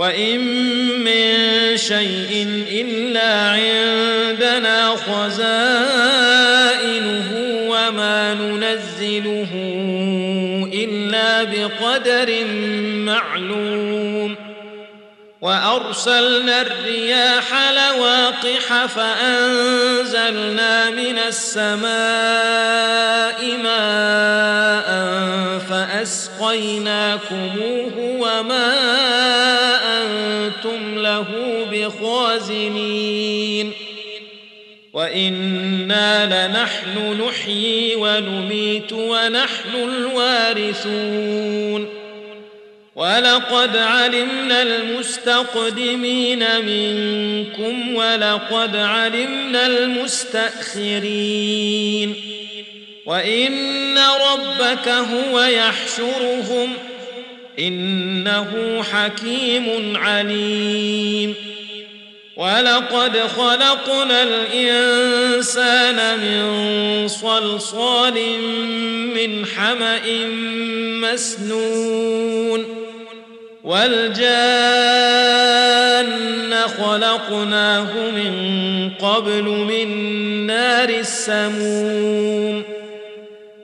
وان من شيء الا عندنا خزائنه وما ننزله الا بقدر معلوم وارسلنا الرياح لواقح فانزلنا من السماء ماء فاسقيناكموه وما له بخازنين وإنا لنحن نحيي ونميت ونحن الوارثون ولقد علمنا المستقدمين منكم ولقد علمنا المستأخرين وإن ربك هو يحشرهم إنه حكيم عليم. ولقد خلقنا الإنسان من صلصال من حمأ مسنون. والجان خلقناه من قبل من نار السموم.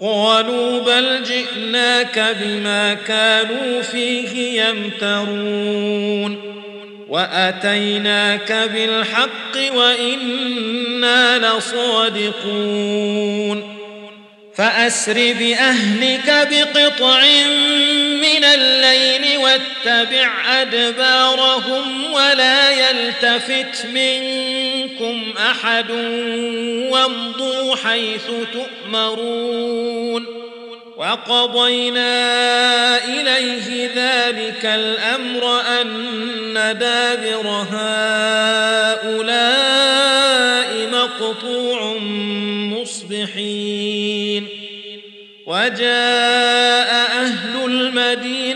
قالوا بل جئناك بما كانوا فيه يمترون. وأتيناك بالحق وإنا لصادقون. فأسر بأهلك بقطع من الليل واتبع أدبارهم ولا يلتفت منكم أحد وامضوا حيث تؤمرون وقضينا إليه ذلك الأمر أن دابر هؤلاء مقطوع مصبحين وجاء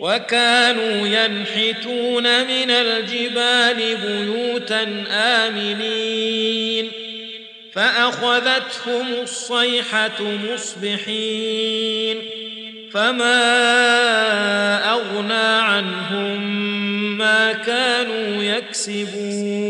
وكانوا ينحتون من الجبال بيوتا آمنين. فأخذتهم الصيحة مصبحين. فما أغنى عنهم ما كانوا يكسبون.